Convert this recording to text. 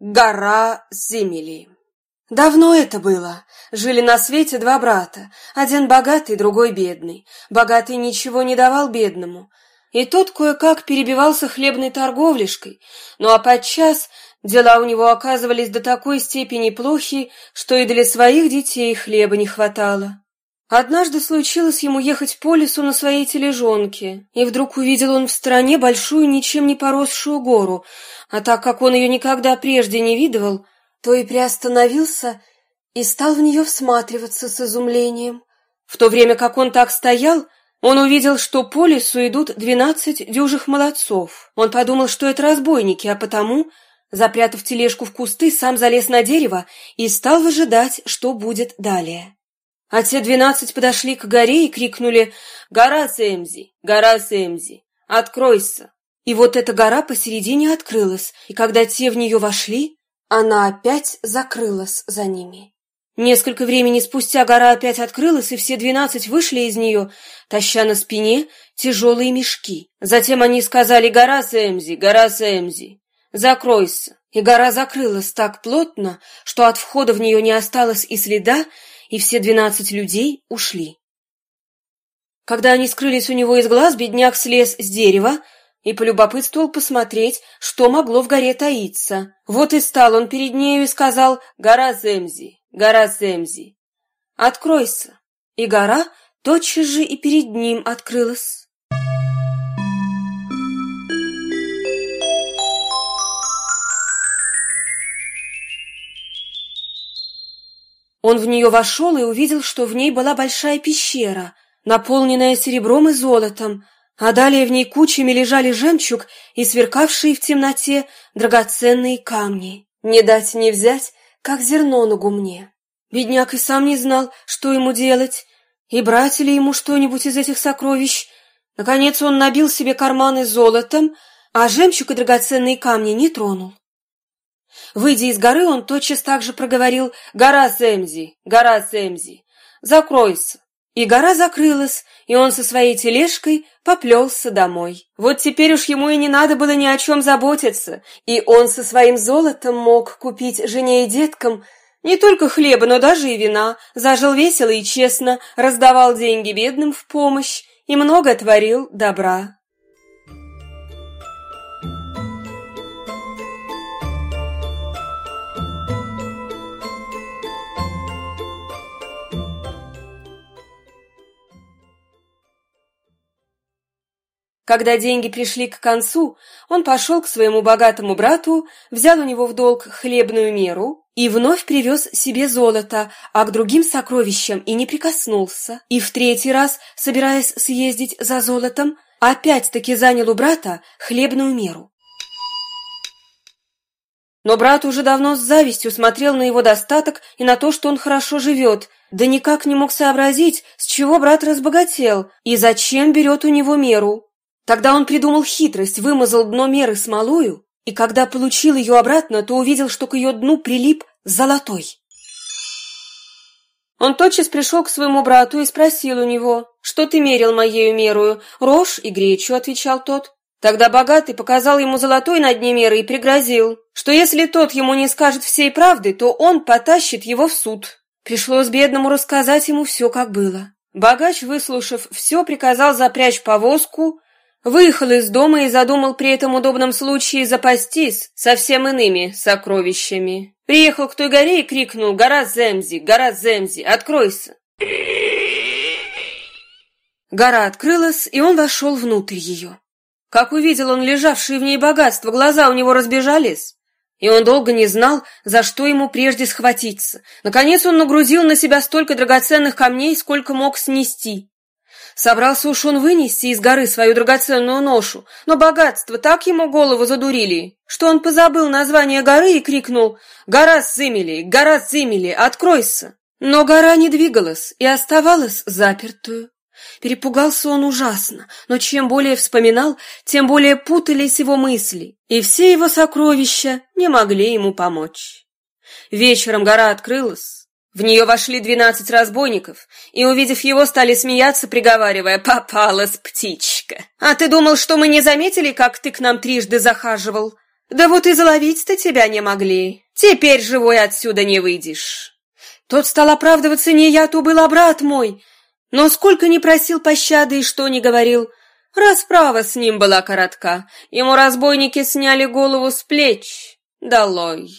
Гора Зимели. Давно это было. Жили на свете два брата. Один богатый, другой бедный. Богатый ничего не давал бедному. И тот кое-как перебивался хлебной торговлишкой. Ну а подчас дела у него оказывались до такой степени плохи, что и для своих детей хлеба не хватало. Однажды случилось ему ехать по лесу на своей тележонке, и вдруг увидел он в стороне большую, ничем не поросшую гору, а так как он ее никогда прежде не видывал, то и приостановился и стал в нее всматриваться с изумлением. В то время как он так стоял, он увидел, что по лесу идут двенадцать дюжих молодцов. Он подумал, что это разбойники, а потому, запрятав тележку в кусты, сам залез на дерево и стал выжидать, что будет далее. А те двенадцать подошли к горе и крикнули «Гора Сэмзи! Гора Сэмзи! Откройся!» И вот эта гора посередине открылась, и когда те в нее вошли, она опять закрылась за ними. Несколько времени спустя гора опять открылась, и все двенадцать вышли из нее, таща на спине тяжелые мешки. Затем они сказали «Гора Сэмзи! Гора Сэмзи! Закройся!» И гора закрылась так плотно, что от входа в нее не осталось и следа, и все двенадцать людей ушли. Когда они скрылись у него из глаз, бедняк слез с дерева и полюбопытствовал посмотреть, что могло в горе таиться. Вот и стал он перед нею и сказал «Гора Земзи, гора Земзи, откройся!» И гора тотчас же и перед ним открылась. Он в нее вошел и увидел, что в ней была большая пещера, наполненная серебром и золотом, а далее в ней кучами лежали жемчуг и сверкавшие в темноте драгоценные камни. Не дать не взять, как зерно на гумне. Бедняк и сам не знал, что ему делать, и брать ли ему что-нибудь из этих сокровищ. Наконец он набил себе карманы золотом, а жемчуг и драгоценные камни не тронул. Выйдя из горы, он тотчас также проговорил «Гора Сэмзи! Гора Сэмзи! Закройся!» И гора закрылась, и он со своей тележкой поплелся домой. Вот теперь уж ему и не надо было ни о чем заботиться, и он со своим золотом мог купить жене и деткам не только хлеба, но даже и вина, зажил весело и честно, раздавал деньги бедным в помощь и много творил добра. Когда деньги пришли к концу, он пошел к своему богатому брату, взял у него в долг хлебную меру и вновь привез себе золото, а к другим сокровищам и не прикоснулся. И в третий раз, собираясь съездить за золотом, опять-таки занял у брата хлебную меру. Но брат уже давно с завистью смотрел на его достаток и на то, что он хорошо живет, да никак не мог сообразить, с чего брат разбогател и зачем берет у него меру. Тогда он придумал хитрость, вымазал дно меры смолою, и когда получил ее обратно, то увидел, что к ее дну прилип золотой. Он тотчас пришел к своему брату и спросил у него, «Что ты мерил моею мерою?» «Рожь и гречу», — отвечал тот. Тогда богатый показал ему золотой на дне меры и пригрозил, что если тот ему не скажет всей правды, то он потащит его в суд. Пришлось бедному рассказать ему все, как было. Богач, выслушав все, приказал запрячь повозку, Выехал из дома и задумал при этом удобном случае запастись совсем иными сокровищами. Приехал к той горе и крикнул «Гора Земзи! Гора Земзи! Откройся!» Гора открылась, и он вошел внутрь ее. Как увидел он лежавшие в ней богатства, глаза у него разбежались, и он долго не знал, за что ему прежде схватиться. Наконец он нагрузил на себя столько драгоценных камней, сколько мог снести. Собрался уж он вынести из горы свою драгоценную ношу, но богатство так ему голову задурили, что он позабыл название горы и крикнул «Гора Зимели! Гора Зимели! Откройся!» Но гора не двигалась и оставалась запертую. Перепугался он ужасно, но чем более вспоминал, тем более путались его мысли, и все его сокровища не могли ему помочь. Вечером гора открылась, в нее вошли двенадцать разбойников, и, увидев его, стали смеяться, приговаривая «Попалась птичка! А ты думал, что мы не заметили, как ты к нам трижды захаживал?» Да вот и заловить-то тебя не могли. Теперь живой отсюда не выйдешь. Тот стал оправдываться, не я, то был, а брат мой. Но сколько не просил пощады и что не говорил, расправа с ним была коротка. Ему разбойники сняли голову с плеч. Долой.